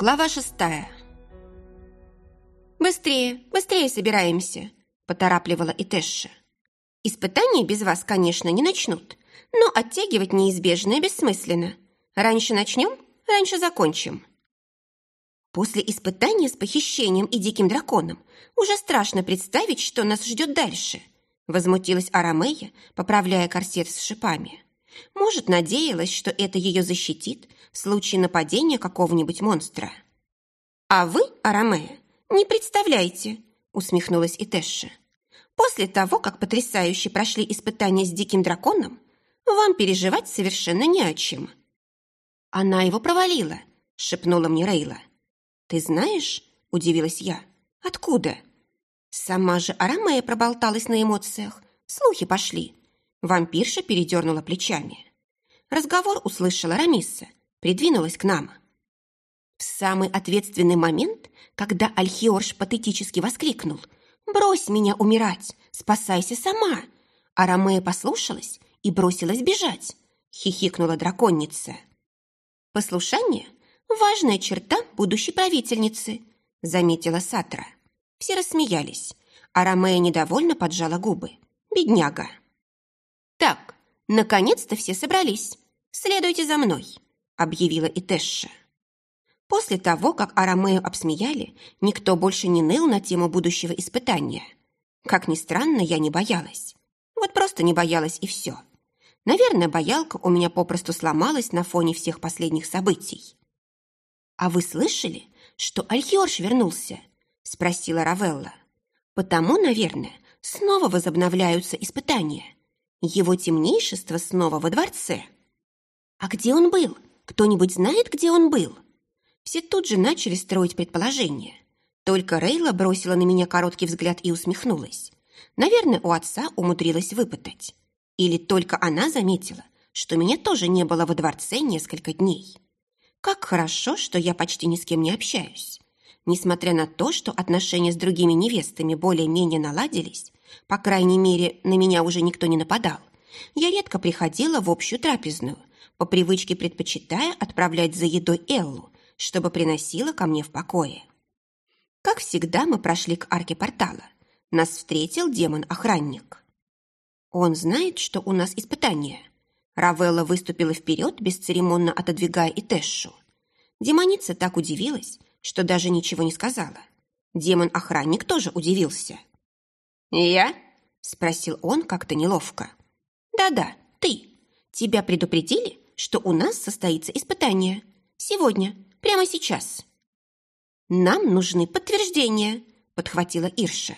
Глава шестая. «Быстрее, быстрее собираемся», – поторапливала Итэша. «Испытания без вас, конечно, не начнут, но оттягивать неизбежное бессмысленно. Раньше начнем, раньше закончим». После испытания с похищением и диким драконом уже страшно представить, что нас ждет дальше, возмутилась Арамея, поправляя корсет с шипами. Может, надеялась, что это ее защитит в случае нападения какого-нибудь монстра. «А вы, Арамея, не представляете», — усмехнулась Итэша. «После того, как потрясающе прошли испытания с диким драконом, вам переживать совершенно не о чем». «Она его провалила», — шепнула мне Рейла. «Ты знаешь?» – удивилась я. «Откуда?» Сама же Арамея проболталась на эмоциях. Слухи пошли. Вампирша передернула плечами. Разговор услышала Рамисса, придвинулась к нам. В самый ответственный момент, когда Альхиорш патетически воскликнул «Брось меня умирать! Спасайся сама!» Арамея послушалась и бросилась бежать, хихикнула драконница. Послушание «Важная черта будущей правительницы», — заметила Сатра. Все рассмеялись, а Ромея недовольно поджала губы. «Бедняга». «Так, наконец-то все собрались. Следуйте за мной», — объявила Итэша. После того, как Арамею обсмеяли, никто больше не ныл на тему будущего испытания. Как ни странно, я не боялась. Вот просто не боялась и все. Наверное, боялка у меня попросту сломалась на фоне всех последних событий. «А вы слышали, что Альхиорш вернулся?» – спросила Равелла. «Потому, наверное, снова возобновляются испытания. Его темнейшество снова во дворце». «А где он был? Кто-нибудь знает, где он был?» Все тут же начали строить предположения. Только Рейла бросила на меня короткий взгляд и усмехнулась. Наверное, у отца умудрилась выпытать. Или только она заметила, что меня тоже не было во дворце несколько дней. Как хорошо, что я почти ни с кем не общаюсь. Несмотря на то, что отношения с другими невестами более-менее наладились, по крайней мере, на меня уже никто не нападал, я редко приходила в общую трапезную, по привычке предпочитая отправлять за едой Эллу, чтобы приносила ко мне в покое. Как всегда, мы прошли к арке портала. Нас встретил демон-охранник. Он знает, что у нас испытание. Равелла выступила вперед, бесцеремонно отодвигая Итэшу. Демоница так удивилась, что даже ничего не сказала. Демон-охранник тоже удивился. «Я?» – спросил он как-то неловко. «Да-да, ты. Тебя предупредили, что у нас состоится испытание. Сегодня, прямо сейчас». «Нам нужны подтверждения», – подхватила Ирша.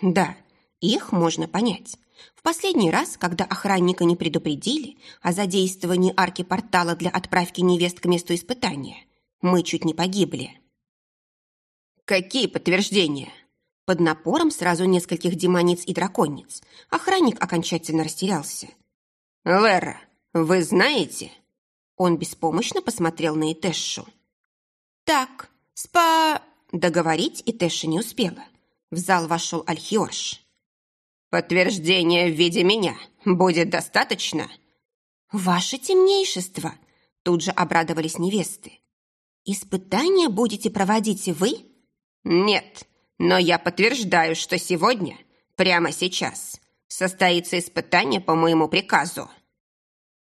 «Да, их можно понять. В последний раз, когда охранника не предупредили о задействовании арки портала для отправки невест к месту испытания, мы чуть не погибли. «Какие подтверждения?» Под напором сразу нескольких демониц и драконниц охранник окончательно растерялся. «Лера, вы знаете?» Он беспомощно посмотрел на Итэшу. «Так, спа...» Договорить Итэша не успела. В зал вошел Альхиорш. «Подтверждение в виде меня будет достаточно?» «Ваше темнейшество!» Тут же обрадовались невесты. «Испытания будете проводить вы?» «Нет, но я подтверждаю, что сегодня, прямо сейчас, состоится испытание по моему приказу».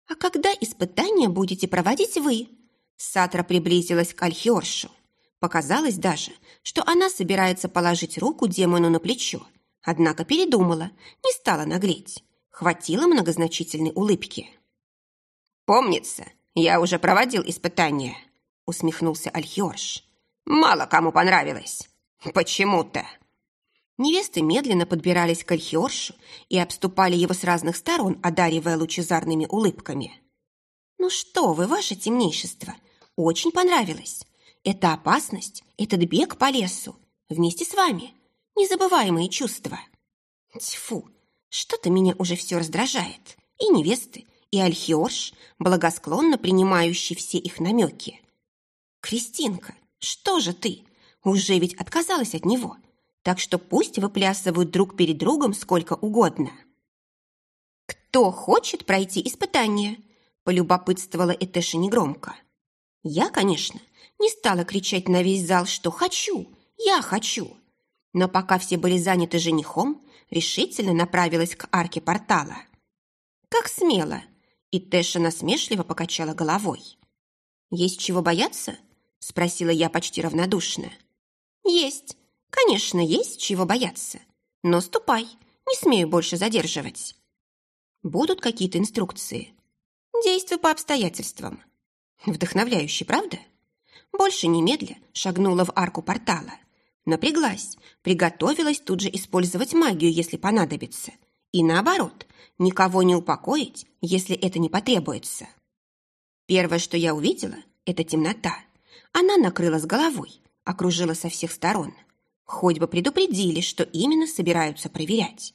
«А когда испытания будете проводить вы?» Сатра приблизилась к Альхиоршу. Показалось даже, что она собирается положить руку демону на плечо Однако передумала, не стала наглеть. Хватило многозначительной улыбки. «Помнится, я уже проводил испытания», — усмехнулся Альхиорш. «Мало кому понравилось. Почему-то». Невесты медленно подбирались к Альхиоршу и обступали его с разных сторон, одаривая лучезарными улыбками. «Ну что вы, ваше темнейшество, очень понравилось. Это опасность, этот бег по лесу, вместе с вами незабываемые чувства. Тьфу, что-то меня уже все раздражает. И невесты, и Альхиорш, благосклонно принимающий все их намеки. Кристинка, что же ты? Уже ведь отказалась от него. Так что пусть выплясывают друг перед другом сколько угодно. «Кто хочет пройти испытание?» – полюбопытствовала Этэша негромко. Я, конечно, не стала кричать на весь зал, что «хочу», «я хочу». Но пока все были заняты женихом, решительно направилась к арке портала. «Как смело!» И насмешливо покачала головой. «Есть чего бояться?» – спросила я почти равнодушно. «Есть. Конечно, есть чего бояться. Но ступай, не смею больше задерживать». «Будут какие-то инструкции?» «Действуй по обстоятельствам». «Вдохновляюще, правда?» Больше немедля шагнула в арку портала. Напряглась, приготовилась тут же использовать магию, если понадобится. И наоборот, никого не упокоить, если это не потребуется. Первое, что я увидела, это темнота. Она накрыла с головой, окружила со всех сторон. Хоть бы предупредили, что именно собираются проверять.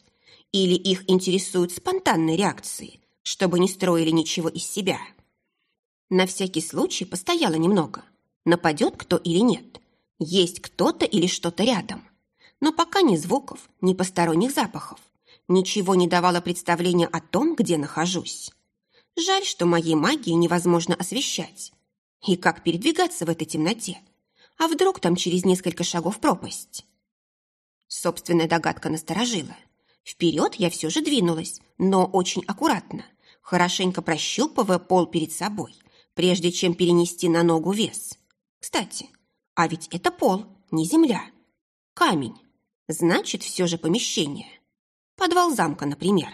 Или их интересуют спонтанные реакции, чтобы не строили ничего из себя. На всякий случай постояла немного. Нападет кто или нет. Есть кто-то или что-то рядом. Но пока ни звуков, ни посторонних запахов. Ничего не давало представления о том, где нахожусь. Жаль, что моей магии невозможно освещать. И как передвигаться в этой темноте? А вдруг там через несколько шагов пропасть? Собственная догадка насторожила. Вперед я все же двинулась, но очень аккуратно, хорошенько прощупывая пол перед собой, прежде чем перенести на ногу вес. Кстати, а ведь это пол, не земля. Камень. Значит, все же помещение. Подвал замка, например.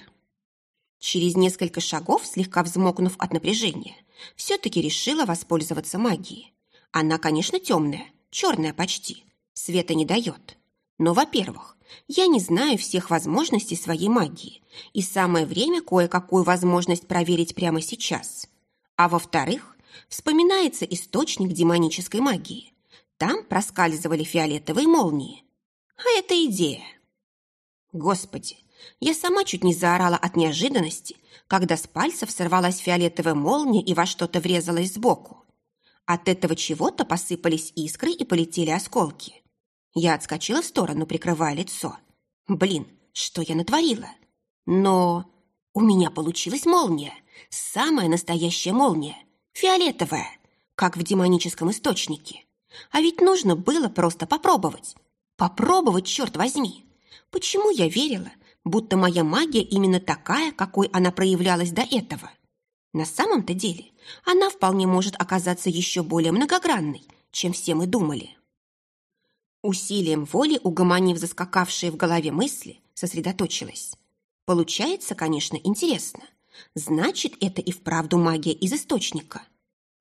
Через несколько шагов, слегка взмокнув от напряжения, все-таки решила воспользоваться магией. Она, конечно, темная, черная почти, света не дает. Но, во-первых, я не знаю всех возможностей своей магии, и самое время кое-какую возможность проверить прямо сейчас. А во-вторых, вспоминается источник демонической магии. Там проскальзывали фиолетовые молнии. А это идея. Господи, я сама чуть не заорала от неожиданности, когда с пальцев сорвалась фиолетовая молния и во что-то врезалась сбоку. От этого чего-то посыпались искры и полетели осколки. Я отскочила в сторону, прикрывая лицо. Блин, что я натворила? Но у меня получилась молния. Самая настоящая молния. Фиолетовая, как в демоническом источнике. А ведь нужно было просто попробовать. Попробовать, черт возьми. Почему я верила, будто моя магия именно такая, какой она проявлялась до этого. На самом-то деле она вполне может оказаться еще более многогранной, чем все мы думали. Усилием воли, угомонив заскакавшие в голове мысли, сосредоточилась. Получается, конечно, интересно. Значит, это и вправду магия из источника.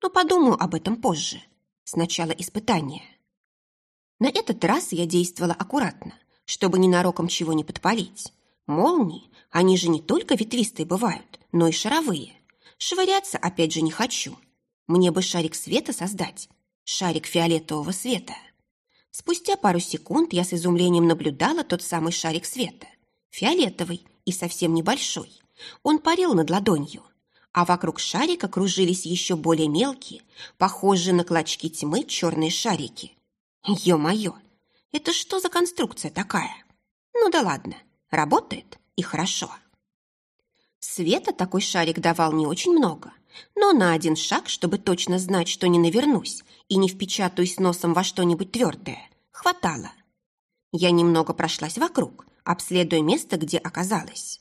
Но подумаю об этом позже. Сначала испытание. На этот раз я действовала аккуратно, чтобы ненароком чего не подпалить. Молнии, они же не только ветвистые бывают, но и шаровые. Швыряться опять же не хочу. Мне бы шарик света создать. Шарик фиолетового света. Спустя пару секунд я с изумлением наблюдала тот самый шарик света. Фиолетовый и совсем небольшой. Он парил над ладонью. А вокруг шарика кружились еще более мелкие, похожие на клочки тьмы черные шарики. Ё-моё, это что за конструкция такая? Ну да ладно, Работает и хорошо. Света такой шарик давал не очень много, но на один шаг, чтобы точно знать, что не навернусь и не впечатаюсь носом во что-нибудь твердое, хватало. Я немного прошлась вокруг, обследуя место, где оказалась.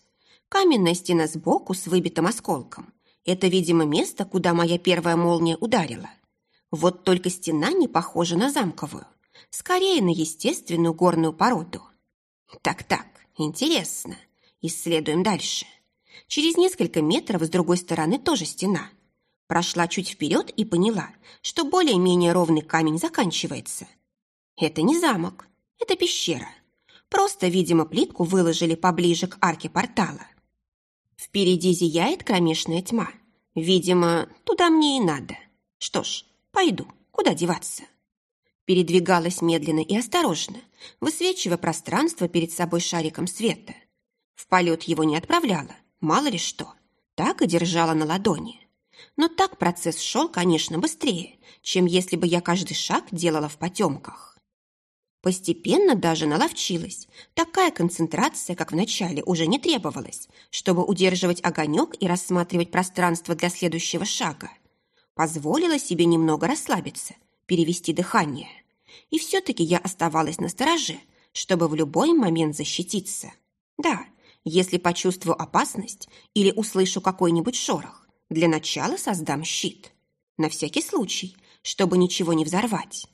Каменная стена сбоку с выбитым осколком. Это, видимо, место, куда моя первая молния ударила. Вот только стена не похожа на замковую. Скорее на естественную горную породу. Так-так, Интересно. Исследуем дальше. Через несколько метров с другой стороны тоже стена. Прошла чуть вперед и поняла, что более-менее ровный камень заканчивается. Это не замок, это пещера. Просто, видимо, плитку выложили поближе к арке портала. Впереди зияет кромешная тьма. Видимо, туда мне и надо. Что ж, пойду, куда деваться передвигалась медленно и осторожно, высвечивая пространство перед собой шариком света. В полет его не отправляла, мало ли что, так и держала на ладони. Но так процесс шел, конечно, быстрее, чем если бы я каждый шаг делала в потемках. Постепенно даже наловчилась. Такая концентрация, как в начале, уже не требовалась, чтобы удерживать огонек и рассматривать пространство для следующего шага. Позволила себе немного расслабиться – перевести дыхание. И все-таки я оставалась на стороже, чтобы в любой момент защититься. Да, если почувствую опасность или услышу какой-нибудь шорох, для начала создам щит. На всякий случай, чтобы ничего не взорвать.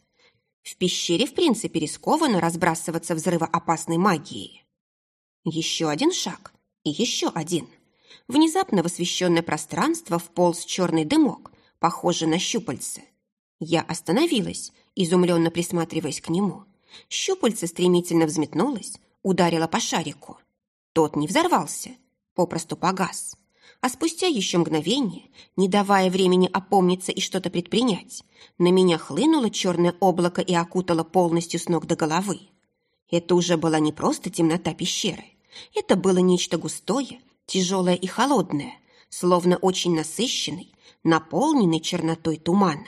В пещере, в принципе, рискованно разбрасываться взрывоопасной магией. Еще один шаг и еще один. Внезапно в освещенное пространство вполз черный дымок, похожий на щупальце. Я остановилась, изумленно присматриваясь к нему. Щупальце стремительно взметнулось, ударило по шарику. Тот не взорвался, попросту погас. А спустя еще мгновение, не давая времени опомниться и что-то предпринять, на меня хлынуло черное облако и окутало полностью с ног до головы. Это уже была не просто темнота пещеры. Это было нечто густое, тяжелое и холодное, словно очень насыщенный, наполненный чернотой тумана.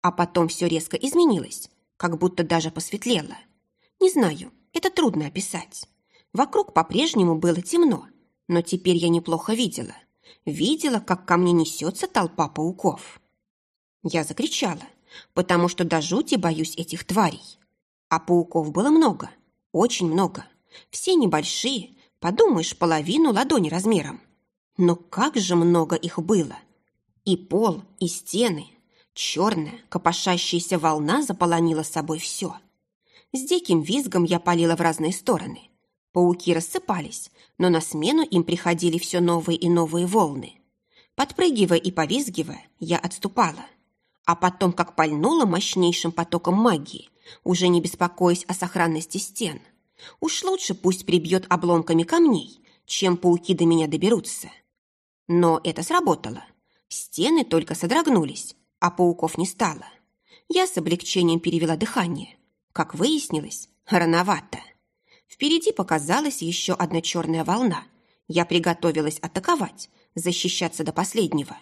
А потом все резко изменилось, как будто даже посветлело. Не знаю, это трудно описать. Вокруг по-прежнему было темно, но теперь я неплохо видела. Видела, как ко мне несется толпа пауков. Я закричала, потому что до жути боюсь этих тварей. А пауков было много, очень много. Все небольшие, подумаешь, половину ладони размером. Но как же много их было! И пол, и стены. Черная, копошащаяся волна заполонила собой все. С диким визгом я палила в разные стороны. Пауки рассыпались, но на смену им приходили все новые и новые волны. Подпрыгивая и повизгивая, я отступала. А потом, как пальнула мощнейшим потоком магии, уже не беспокоясь о сохранности стен. Уж лучше пусть прибьет обломками камней, чем пауки до меня доберутся. Но это сработало. Стены только содрогнулись, а пауков не стало. Я с облегчением перевела дыхание. Как выяснилось, рановато. Впереди показалась еще одна черная волна. Я приготовилась атаковать, защищаться до последнего.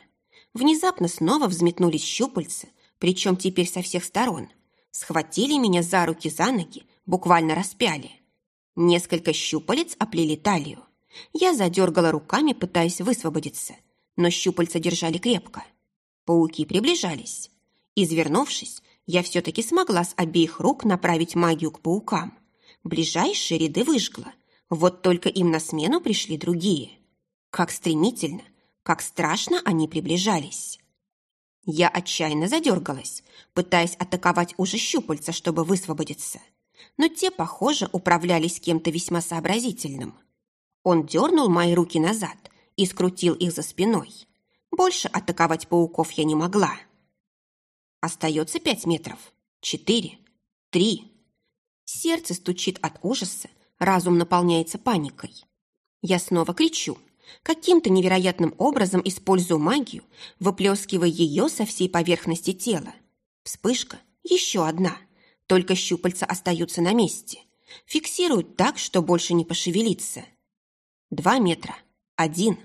Внезапно снова взметнулись щупальца, причем теперь со всех сторон. Схватили меня за руки, за ноги, буквально распяли. Несколько щупалец оплели талию. Я задергала руками, пытаясь высвободиться, но щупальца держали крепко. Пауки приближались. Извернувшись, я все-таки смогла с обеих рук направить магию к паукам. Ближайшие ряды выжгла. Вот только им на смену пришли другие. Как стремительно, как страшно они приближались. Я отчаянно задергалась, пытаясь атаковать уже щупальца, чтобы высвободиться. Но те, похоже, управлялись кем-то весьма сообразительным. Он дернул мои руки назад и скрутил их за спиной. Больше атаковать пауков я не могла. Остается пять метров. Четыре. Три. Сердце стучит от ужаса, разум наполняется паникой. Я снова кричу. Каким-то невероятным образом использую магию, выплескивая ее со всей поверхности тела. Вспышка. Еще одна. Только щупальца остаются на месте. Фиксируют так, что больше не пошевелиться. Два метра. Один.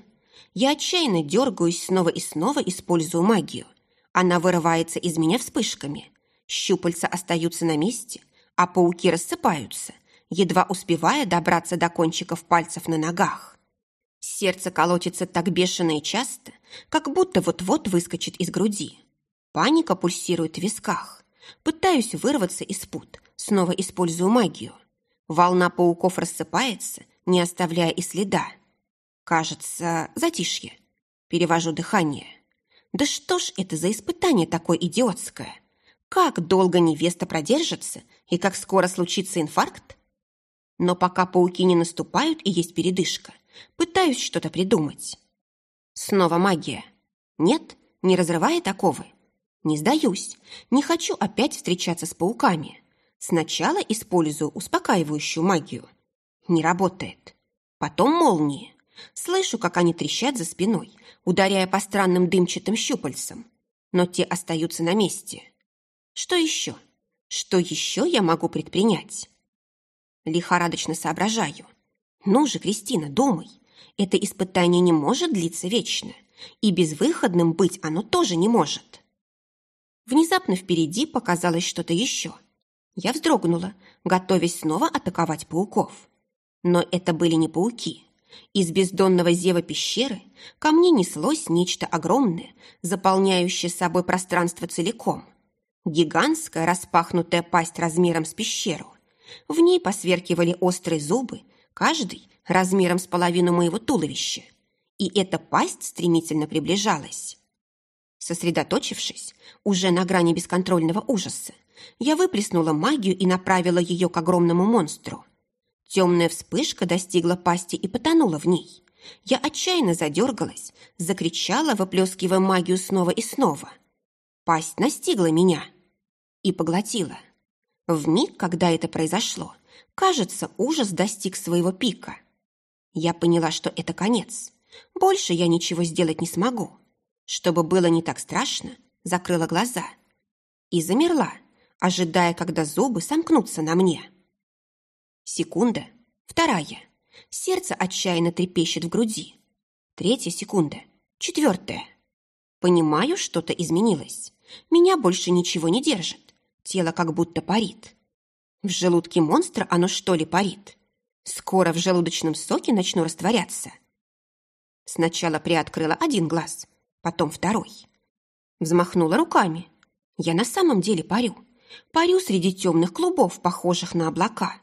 Я отчаянно дергаюсь снова и снова, использую магию. Она вырывается из меня вспышками. Щупальца остаются на месте – а пауки рассыпаются, едва успевая добраться до кончиков пальцев на ногах. Сердце колотится так бешено и часто, как будто вот-вот выскочит из груди. Паника пульсирует в висках. Пытаюсь вырваться из пут, снова использую магию. Волна пауков рассыпается, не оставляя и следа. Кажется, затишье. Перевожу дыхание. Да что ж это за испытание такое идиотское? Как долго невеста продержится и как скоро случится инфаркт? Но пока пауки не наступают и есть передышка, пытаюсь что-то придумать. Снова магия. Нет, не разрывает оковы. Не сдаюсь, не хочу опять встречаться с пауками. Сначала использую успокаивающую магию. Не работает. Потом молнии. Слышу, как они трещат за спиной, ударяя по странным дымчатым щупальцам. Но те остаются на месте. Что еще? Что еще я могу предпринять? Лихорадочно соображаю. Ну же, Кристина, думай. Это испытание не может длиться вечно. И безвыходным быть оно тоже не может. Внезапно впереди показалось что-то еще. Я вздрогнула, готовясь снова атаковать пауков. Но это были не пауки. Из бездонного зева пещеры ко мне неслось нечто огромное, заполняющее собой пространство целиком. Гигантская распахнутая пасть размером с пещеру. В ней посверкивали острые зубы, каждый размером с половину моего туловища. И эта пасть стремительно приближалась. Сосредоточившись, уже на грани бесконтрольного ужаса, я выплеснула магию и направила ее к огромному монстру. Темная вспышка достигла пасти и потонула в ней. Я отчаянно задергалась, закричала, выплескивая магию снова и снова. Пасть настигла меня и поглотила. В миг, когда это произошло, кажется, ужас достиг своего пика. Я поняла, что это конец. Больше я ничего сделать не смогу. Чтобы было не так страшно, закрыла глаза и замерла, ожидая, когда зубы сомкнутся на мне. Секунда, вторая. Сердце отчаянно трепещет в груди. Третья секунда, четвертая. Понимаю, что-то изменилось. Меня больше ничего не держит. Тело как будто парит. В желудке монстра оно что ли парит? Скоро в желудочном соке начну растворяться. Сначала приоткрыла один глаз, потом второй. Взмахнула руками. Я на самом деле парю. Парю среди темных клубов, похожих на облака.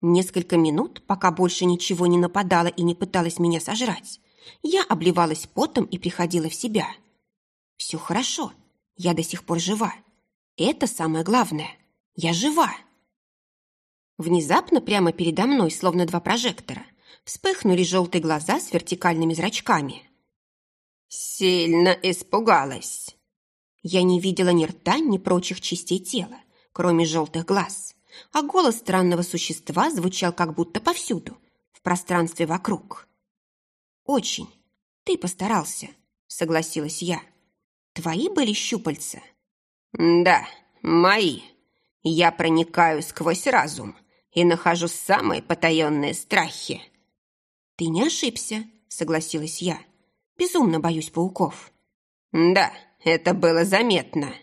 Несколько минут, пока больше ничего не нападало и не пыталась меня сожрать, я обливалась потом и приходила в себя. Все хорошо, я до сих пор жива. Это самое главное. Я жива. Внезапно прямо передо мной, словно два прожектора, вспыхнули желтые глаза с вертикальными зрачками. Сильно испугалась. Я не видела ни рта, ни прочих частей тела, кроме желтых глаз, а голос странного существа звучал как будто повсюду, в пространстве вокруг. «Очень. Ты постарался», — согласилась я. «Твои были щупальца?» «Да, мои. Я проникаю сквозь разум и нахожу самые потаенные страхи». «Ты не ошибся», — согласилась я. «Безумно боюсь пауков». «Да, это было заметно».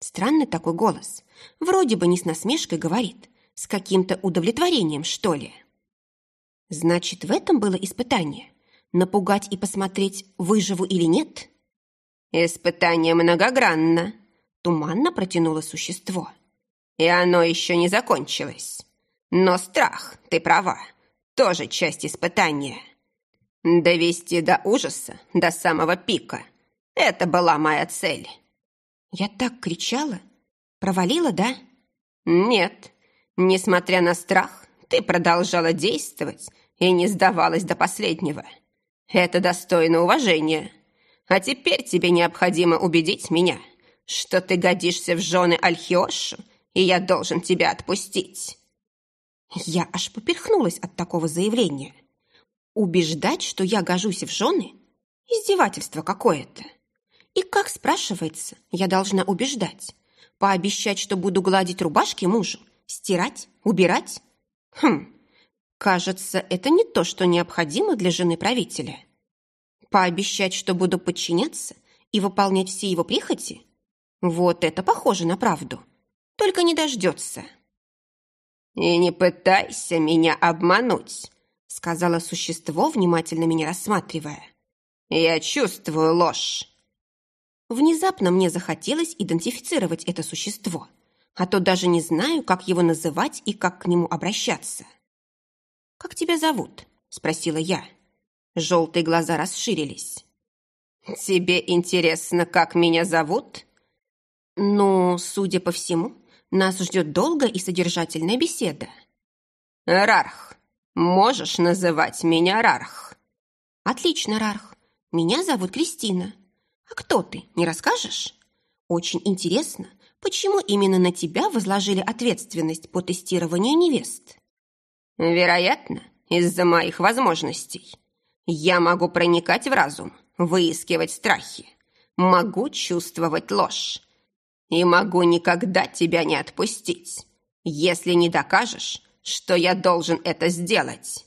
Странный такой голос. Вроде бы не с насмешкой говорит, с каким-то удовлетворением, что ли. Значит, в этом было испытание? Напугать и посмотреть, выживу или нет? Испытание многогранно, туманно протянуло существо. И оно еще не закончилось. Но страх, ты права, тоже часть испытания. Довести до ужаса, до самого пика. Это была моя цель. Я так кричала. Провалила, да? Нет. Несмотря на страх, ты продолжала действовать и не сдавалась до последнего. Это достойно уважения. А теперь тебе необходимо убедить меня, что ты годишься в жены Альхиошу, и я должен тебя отпустить. Я аж поперхнулась от такого заявления. Убеждать, что я гожусь в жены? Издевательство какое-то. И как, спрашивается, я должна убеждать? Пообещать, что буду гладить рубашки мужу? Стирать? Убирать? Хм, кажется, это не то, что необходимо для жены правителя. Пообещать, что буду подчиняться и выполнять все его прихоти? Вот это похоже на правду. Только не дождется. «И не пытайся меня обмануть», — сказала существо, внимательно меня рассматривая. «Я чувствую ложь». Внезапно мне захотелось идентифицировать это существо, а то даже не знаю, как его называть и как к нему обращаться. «Как тебя зовут?» — спросила я. Желтые глаза расширились. «Тебе интересно, как меня зовут?» «Ну, судя по всему, нас ждет долгая и содержательная беседа. Рарх. Можешь называть меня Рарх? Отлично, Рарх. Меня зовут Кристина. А кто ты, не расскажешь? Очень интересно, почему именно на тебя возложили ответственность по тестированию невест? Вероятно, из-за моих возможностей. Я могу проникать в разум, выискивать страхи. Могу чувствовать ложь и могу никогда тебя не отпустить, если не докажешь, что я должен это сделать.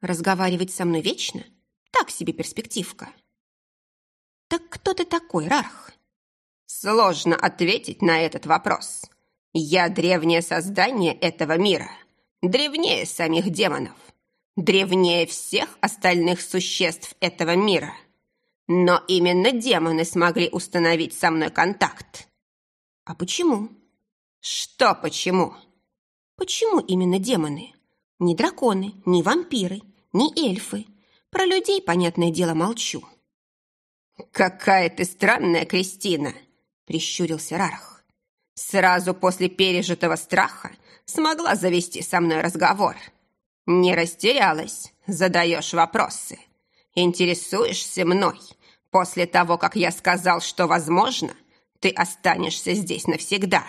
Разговаривать со мной вечно? Так себе перспективка. Так кто ты такой, Рарх? Сложно ответить на этот вопрос. Я древнее создание этого мира, древнее самих демонов, древнее всех остальных существ этого мира – но именно демоны смогли установить со мной контакт. А почему? Что почему? Почему именно демоны? Ни драконы, ни вампиры, ни эльфы. Про людей, понятное дело, молчу. «Какая ты странная, Кристина!» – прищурился Рарх. «Сразу после пережитого страха смогла завести со мной разговор. Не растерялась, задаешь вопросы, интересуешься мной. После того, как я сказал, что возможно, ты останешься здесь навсегда».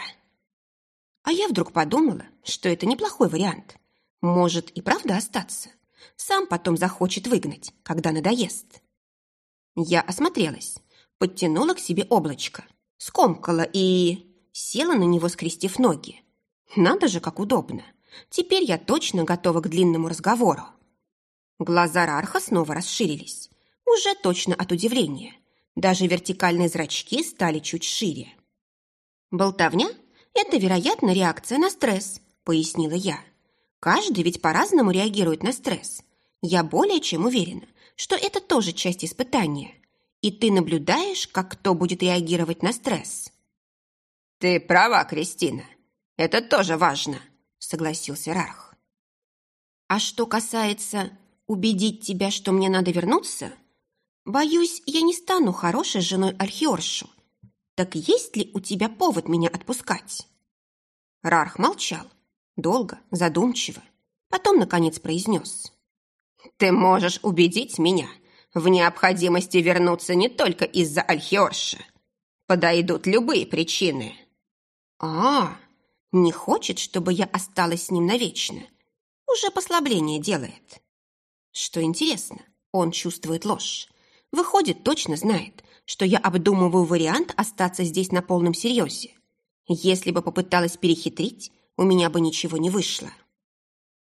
А я вдруг подумала, что это неплохой вариант. Может и правда остаться. Сам потом захочет выгнать, когда надоест. Я осмотрелась, подтянула к себе облачко, скомкала и... села на него, скрестив ноги. Надо же, как удобно. Теперь я точно готова к длинному разговору. Глаза Рарха снова расширились. Уже точно от удивления. Даже вертикальные зрачки стали чуть шире. «Болтовня – это, вероятно, реакция на стресс», – пояснила я. «Каждый ведь по-разному реагирует на стресс. Я более чем уверена, что это тоже часть испытания, и ты наблюдаешь, как кто будет реагировать на стресс. «Ты права, Кристина. Это тоже важно», — согласился Рарх. «А что касается убедить тебя, что мне надо вернуться, боюсь, я не стану хорошей женой Архиоршу. Так есть ли у тебя повод меня отпускать?» Рарх молчал, долго, задумчиво, потом, наконец, произнес. Ты можешь убедить меня в необходимости вернуться не только из-за Альхиорша. Подойдут любые причины. А, не хочет, чтобы я осталась с ним навечно. Уже послабление делает. Что интересно, он чувствует ложь. Выходит, точно знает, что я обдумываю вариант остаться здесь на полном серьезе. Если бы попыталась перехитрить, у меня бы ничего не вышло.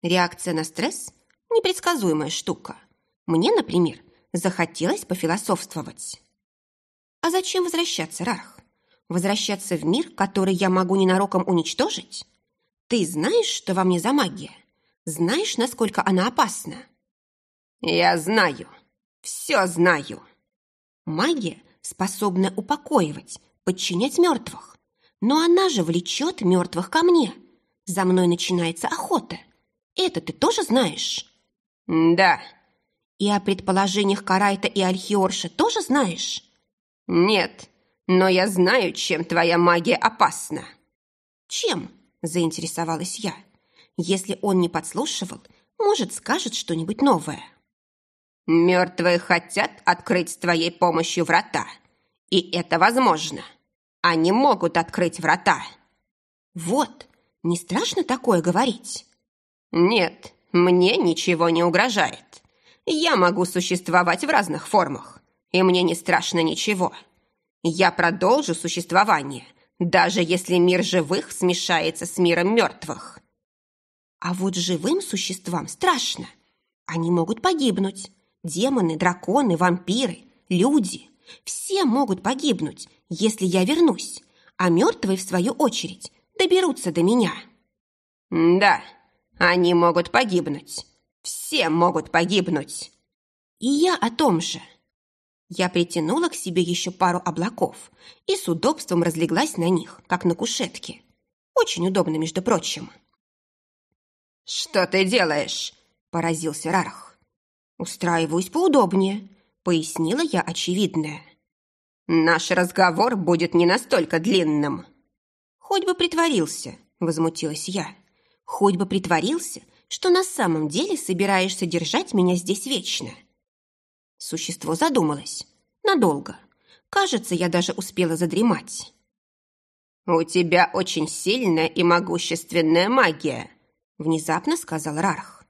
Реакция на стресс Непредсказуемая штука. Мне, например, захотелось пофилософствовать. А зачем возвращаться, Рарх? Возвращаться в мир, который я могу ненароком уничтожить? Ты знаешь, что во мне за магия? Знаешь, насколько она опасна? Я знаю. Все знаю. Магия способна упокоивать, подчинять мертвых. Но она же влечет мертвых ко мне. За мной начинается охота. Это ты тоже знаешь? «Да». «И о предположениях Карайта и Альхиорша тоже знаешь?» «Нет, но я знаю, чем твоя магия опасна». «Чем?» – заинтересовалась я. «Если он не подслушивал, может, скажет что-нибудь новое». «Мертвые хотят открыть с твоей помощью врата. И это возможно. Они могут открыть врата». «Вот, не страшно такое говорить?» «Нет, мне ничего не угрожает. Я могу существовать в разных формах, и мне не страшно ничего. Я продолжу существование, даже если мир живых смешается с миром мертвых. А вот живым существам страшно. Они могут погибнуть. Демоны, драконы, вампиры, люди. Все могут погибнуть, если я вернусь, а мертвые, в свою очередь, доберутся до меня. Да, они могут погибнуть. Все могут погибнуть. И я о том же. Я притянула к себе еще пару облаков и с удобством разлеглась на них, как на кушетке. Очень удобно, между прочим. «Что ты делаешь?» – поразился Рарх. «Устраиваюсь поудобнее», – пояснила я очевидное. «Наш разговор будет не настолько длинным». «Хоть бы притворился», – возмутилась я. Хоть бы притворился, что на самом деле собираешься держать меня здесь вечно. Существо задумалось. Надолго. Кажется, я даже успела задремать. «У тебя очень сильная и могущественная магия», внезапно сказал Рарх.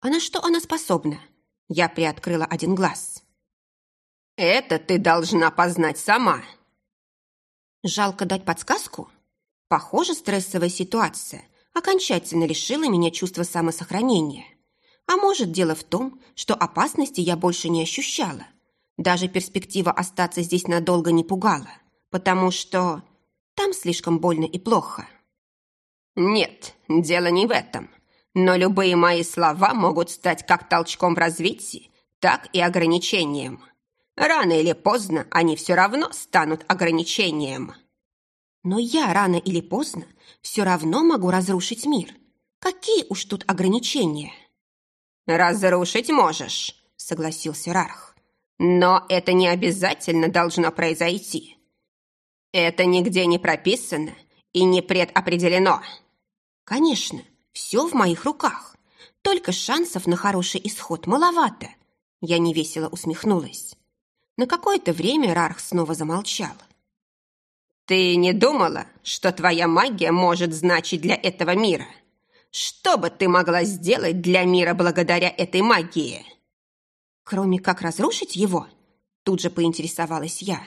«А на что она способна?» Я приоткрыла один глаз. «Это ты должна познать сама». Жалко дать подсказку? Похоже, стрессовая ситуация – окончательно лишила меня чувства самосохранения. А может, дело в том, что опасности я больше не ощущала. Даже перспектива остаться здесь надолго не пугала, потому что там слишком больно и плохо. Нет, дело не в этом. Но любые мои слова могут стать как толчком в развитии, так и ограничением. Рано или поздно они все равно станут ограничением. Но я рано или поздно все равно могу разрушить мир. Какие уж тут ограничения? «Разрушить можешь», — согласился Рарх. «Но это не обязательно должно произойти. Это нигде не прописано и не предопределено». «Конечно, все в моих руках. Только шансов на хороший исход маловато». Я невесело усмехнулась. На какое-то время Рарх снова замолчал. «Ты не думала, что твоя магия может значить для этого мира? Что бы ты могла сделать для мира благодаря этой магии?» «Кроме как разрушить его?» Тут же поинтересовалась я.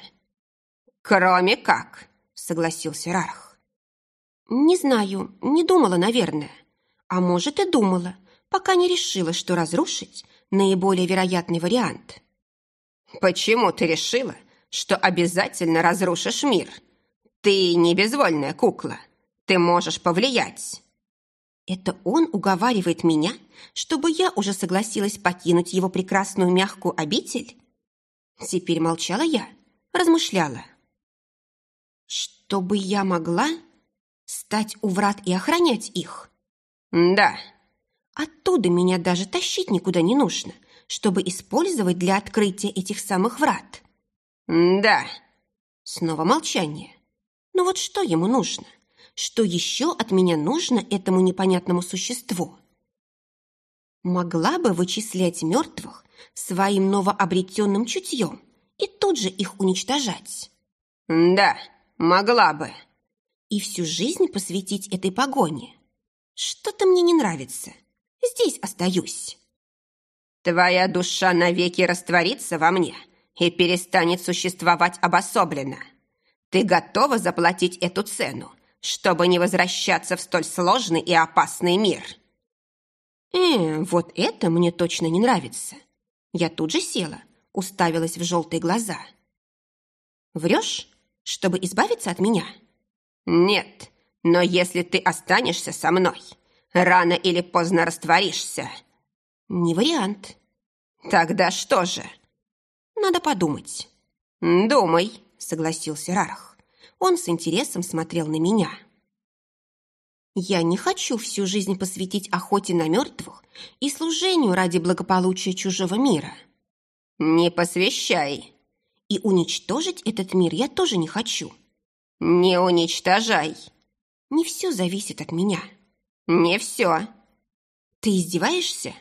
«Кроме как?» — согласился Рарх. «Не знаю, не думала, наверное. А может, и думала, пока не решила, что разрушить — наиболее вероятный вариант». «Почему ты решила, что обязательно разрушишь мир?» «Ты не безвольная кукла. Ты можешь повлиять». Это он уговаривает меня, чтобы я уже согласилась покинуть его прекрасную мягкую обитель? Теперь молчала я, размышляла. Чтобы я могла стать у врат и охранять их? Да. Оттуда меня даже тащить никуда не нужно, чтобы использовать для открытия этих самых врат. Да. Снова молчание. Но вот что ему нужно? Что еще от меня нужно этому непонятному существу? Могла бы вычислять мертвых своим новообретенным чутьем и тут же их уничтожать? Да, могла бы. И всю жизнь посвятить этой погоне? Что-то мне не нравится. Здесь остаюсь. Твоя душа навеки растворится во мне и перестанет существовать обособленно. Ты готова заплатить эту цену, чтобы не возвращаться в столь сложный и опасный мир?» «Э, вот это мне точно не нравится». Я тут же села, уставилась в желтые глаза. «Врешь, чтобы избавиться от меня?» «Нет, но если ты останешься со мной, рано или поздно растворишься». «Не вариант». «Тогда что же?» «Надо подумать». «Думай», согласился Рарах. Он с интересом смотрел на меня. Я не хочу всю жизнь посвятить охоте на мертвых и служению ради благополучия чужого мира. Не посвящай. И уничтожить этот мир я тоже не хочу. Не уничтожай. Не все зависит от меня. Не все. Ты издеваешься?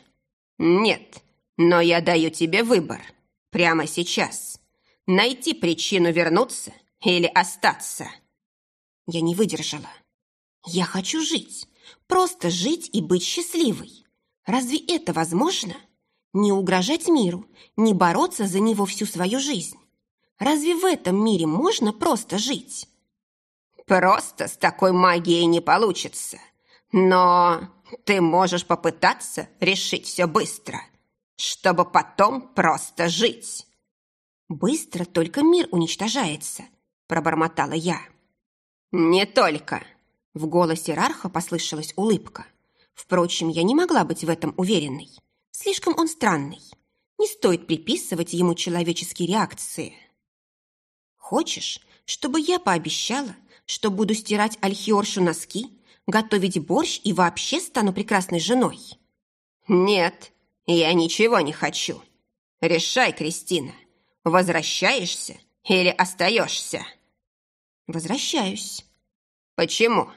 Нет, но я даю тебе выбор. Прямо сейчас найти причину вернуться или остаться. Я не выдержала. Я хочу жить, просто жить и быть счастливой. Разве это возможно? Не угрожать миру, не бороться за него всю свою жизнь. Разве в этом мире можно просто жить? Просто с такой магией не получится. Но ты можешь попытаться решить все быстро, чтобы потом просто жить. «Быстро только мир уничтожается», – пробормотала я. «Не только». В голосе Рарха послышалась улыбка. Впрочем, я не могла быть в этом уверенной. Слишком он странный. Не стоит приписывать ему человеческие реакции. «Хочешь, чтобы я пообещала, что буду стирать Альхиоршу носки, готовить борщ и вообще стану прекрасной женой?» «Нет, я ничего не хочу. Решай, Кристина». Возвращаешься или остаешься?» «Возвращаюсь». «Почему?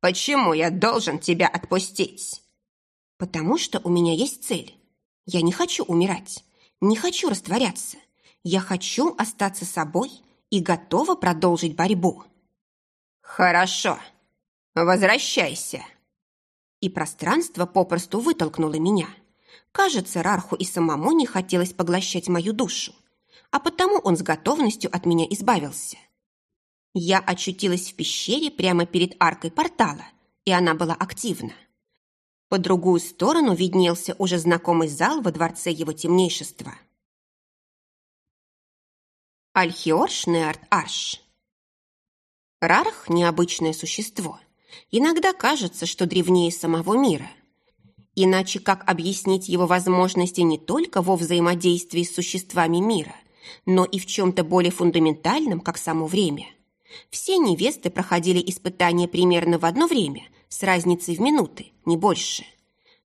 Почему я должен тебя отпустить?» «Потому что у меня есть цель. Я не хочу умирать, не хочу растворяться. Я хочу остаться собой и готова продолжить борьбу». «Хорошо. Возвращайся». И пространство попросту вытолкнуло меня. Кажется, Рарху и самому не хотелось поглощать мою душу а потому он с готовностью от меня избавился. Я очутилась в пещере прямо перед аркой портала, и она была активна. По другую сторону виднелся уже знакомый зал во дворце его темнейшества. Альхиор Шнеарт Арш Рарх – необычное существо. Иногда кажется, что древнее самого мира. Иначе как объяснить его возможности не только во взаимодействии с существами мира, но и в чем-то более фундаментальном, как само время. Все невесты проходили испытания примерно в одно время, с разницей в минуты, не больше.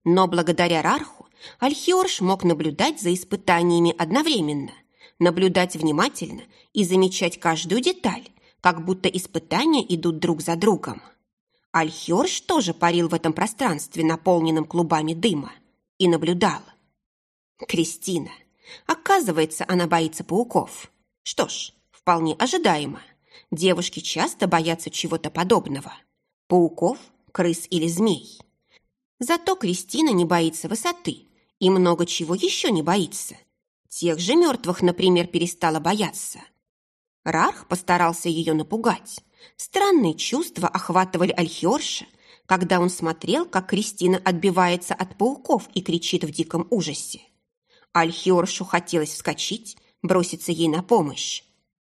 Но благодаря Рарху Альхиорш мог наблюдать за испытаниями одновременно, наблюдать внимательно и замечать каждую деталь, как будто испытания идут друг за другом. Альхиорш тоже парил в этом пространстве, наполненном клубами дыма, и наблюдал. Кристина. Оказывается, она боится пауков. Что ж, вполне ожидаемо. Девушки часто боятся чего-то подобного. Пауков, крыс или змей. Зато Кристина не боится высоты и много чего еще не боится. Тех же мертвых, например, перестала бояться. Рарх постарался ее напугать. Странные чувства охватывали Альхиорша, когда он смотрел, как Кристина отбивается от пауков и кричит в диком ужасе. Альхиоршу хотелось вскочить, броситься ей на помощь.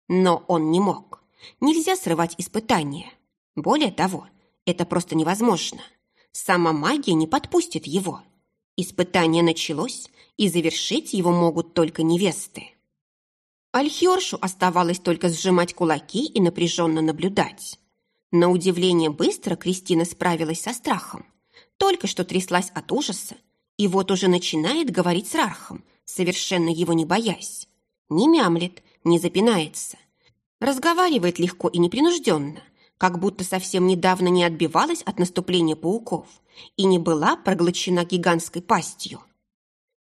Но он не мог. Нельзя срывать испытания. Более того, это просто невозможно. Сама магия не подпустит его. Испытание началось, и завершить его могут только невесты. Альхиоршу оставалось только сжимать кулаки и напряженно наблюдать. На удивление быстро Кристина справилась со страхом. Только что тряслась от ужаса, и вот уже начинает говорить с Рархом, совершенно его не боясь. Не мямлет, не запинается. Разговаривает легко и непринужденно, как будто совсем недавно не отбивалась от наступления пауков и не была проглочена гигантской пастью.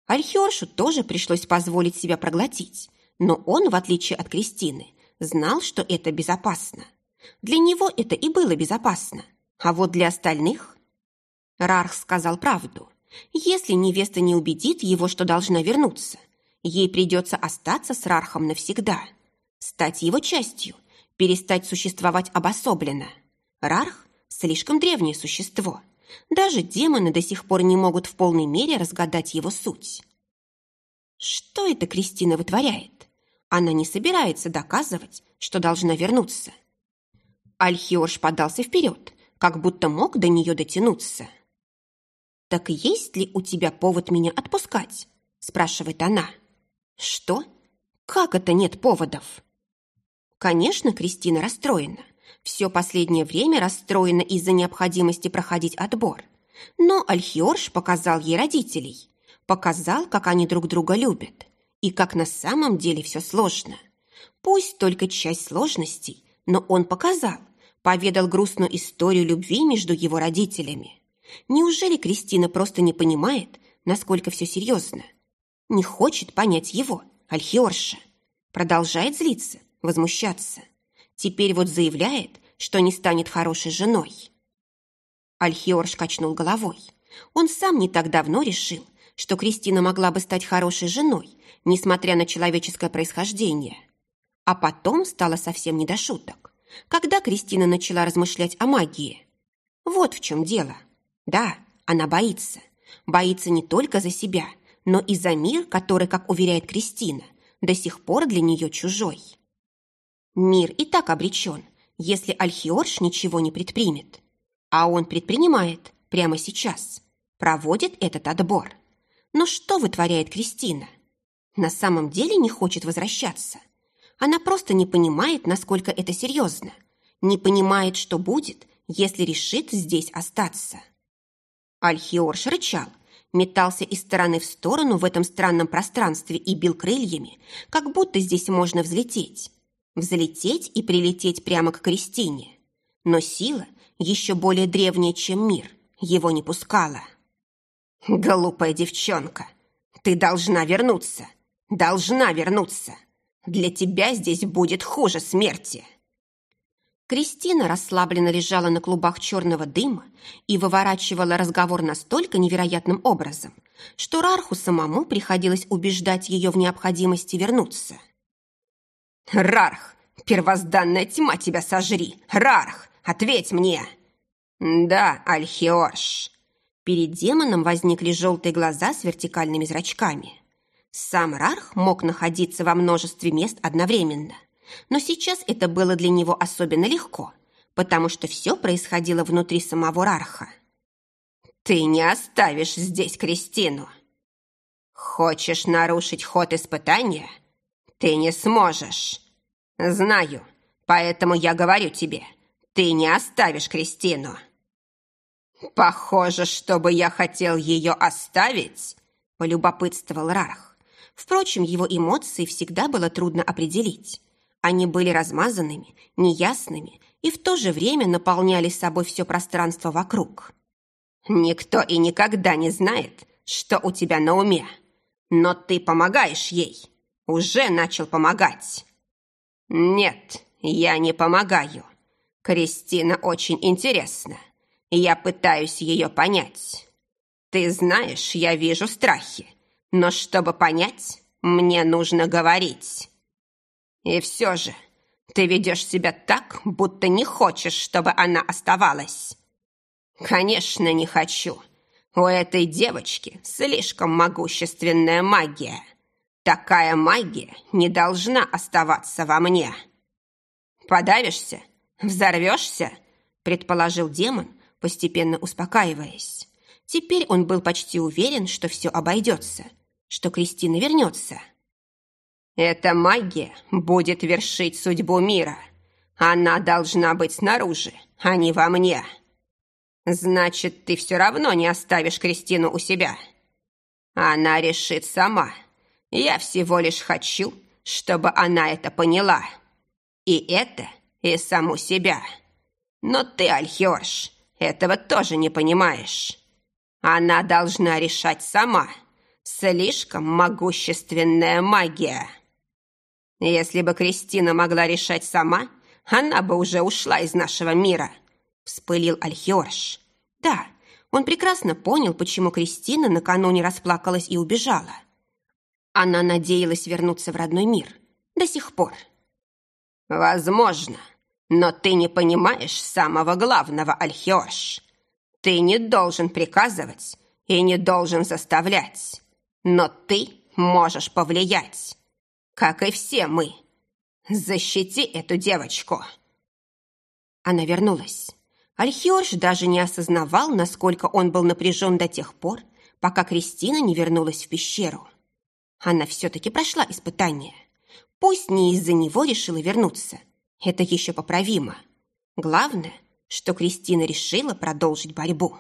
Альхиоршу тоже пришлось позволить себя проглотить, но он, в отличие от Кристины, знал, что это безопасно. Для него это и было безопасно, а вот для остальных... Рарх сказал правду. Если невеста не убедит его, что должна вернуться, ей придется остаться с Рархом навсегда, стать его частью, перестать существовать обособленно. Рарх – слишком древнее существо. Даже демоны до сих пор не могут в полной мере разгадать его суть. Что это Кристина вытворяет? Она не собирается доказывать, что должна вернуться. Альхиорш подался вперед, как будто мог до нее дотянуться. «Так есть ли у тебя повод меня отпускать?» – спрашивает она. «Что? Как это нет поводов?» Конечно, Кристина расстроена. Все последнее время расстроена из-за необходимости проходить отбор. Но Альхиорш показал ей родителей. Показал, как они друг друга любят. И как на самом деле все сложно. Пусть только часть сложностей, но он показал, поведал грустную историю любви между его родителями. Неужели Кристина просто не понимает, насколько все серьезно? Не хочет понять его, Альхиорша. Продолжает злиться, возмущаться. Теперь вот заявляет, что не станет хорошей женой. Альхиорш качнул головой. Он сам не так давно решил, что Кристина могла бы стать хорошей женой, несмотря на человеческое происхождение. А потом стало совсем не до шуток, когда Кристина начала размышлять о магии. Вот в чем дело – да, она боится. Боится не только за себя, но и за мир, который, как уверяет Кристина, до сих пор для нее чужой. Мир и так обречен, если Альхиорш ничего не предпримет. А он предпринимает прямо сейчас, проводит этот отбор. Но что вытворяет Кристина? На самом деле не хочет возвращаться. Она просто не понимает, насколько это серьезно. Не понимает, что будет, если решит здесь остаться. Альхиорш рычал, метался из стороны в сторону в этом странном пространстве и бил крыльями, как будто здесь можно взлететь. Взлететь и прилететь прямо к Кристине. Но сила, еще более древняя, чем мир, его не пускала. «Глупая девчонка, ты должна вернуться! Должна вернуться! Для тебя здесь будет хуже смерти!» Кристина расслабленно лежала на клубах черного дыма и выворачивала разговор настолько невероятным образом, что Рарху самому приходилось убеждать ее в необходимости вернуться. «Рарх, первозданная тьма тебя сожри! Рарх, ответь мне!» «Да, Альхиорш!» Перед демоном возникли желтые глаза с вертикальными зрачками. Сам Рарх мог находиться во множестве мест одновременно – но сейчас это было для него особенно легко, потому что все происходило внутри самого Рарха. «Ты не оставишь здесь Кристину!» «Хочешь нарушить ход испытания? Ты не сможешь!» «Знаю, Поэтому я говорю тебе, ты не оставишь Кристину». «Похоже, чтобы я хотел ее оставить», – полюбопытствовал Рарх. Впрочем, его эмоции всегда было трудно определить. Они были размазанными, неясными и в то же время наполняли собой все пространство вокруг. «Никто и никогда не знает, что у тебя на уме, но ты помогаешь ей, уже начал помогать». «Нет, я не помогаю. Кристина очень интересна. Я пытаюсь ее понять. Ты знаешь, я вижу страхи, но чтобы понять, мне нужно говорить. И все же, ты ведешь себя так, будто не хочешь, чтобы она оставалась. Конечно, не хочу. У этой девочки слишком могущественная магия. Такая магия не должна оставаться во мне. Подавишься? Взорвешься? Предположил демон, постепенно успокаиваясь. Теперь он был почти уверен, что все обойдется, что Кристина вернется. «Эта магия будет вершить судьбу мира. Она должна быть снаружи, а не во мне. Значит, ты все равно не оставишь Кристину у себя. Она решит сама. Я всего лишь хочу, чтобы она это поняла. И это, и саму себя. Но ты, Альхиош, этого тоже не понимаешь. Она должна решать сама. Слишком могущественная магия. Если бы Кристина могла решать сама, она бы уже ушла из нашего мира, вспылил Альхиорш. Да, он прекрасно понял, почему Кристина накануне расплакалась и убежала. Она надеялась вернуться в родной мир. До сих пор. «Возможно, но ты не понимаешь самого главного, Альхиош. Ты не должен приказывать и не должен заставлять, но ты можешь повлиять, как и все мы. Защити эту девочку». Она вернулась. Альхиорж даже не осознавал, насколько он был напряжен до тех пор, пока Кристина не вернулась в пещеру. Она все-таки прошла испытание. Пусть не из-за него решила вернуться, это еще поправимо. Главное, что Кристина решила продолжить борьбу.